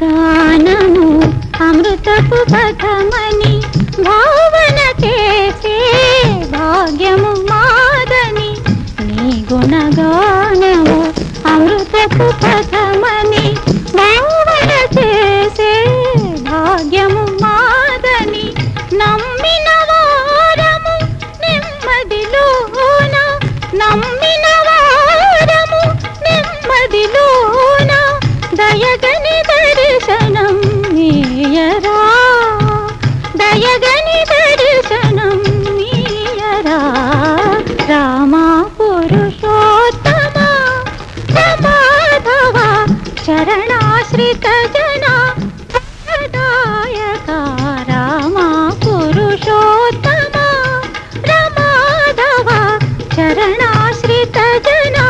గానము అమృతపు పథమని భావన చేసే భాగ్యము మాదని నీ గుణగానము అమృతపు పథమని భావన చేసే భాగ్యము మాదని నమ్మిన వారము నెమ్మదిలో నమ్మిన దయగని దర్శనం నీయరా దయగని దర్శనం నీయరా రామా పురుషోత్తమ रमाधवा చరణాశ్రిత जना दयका राम पुरुषोत्तमा राधवा चरणाश्रितज जना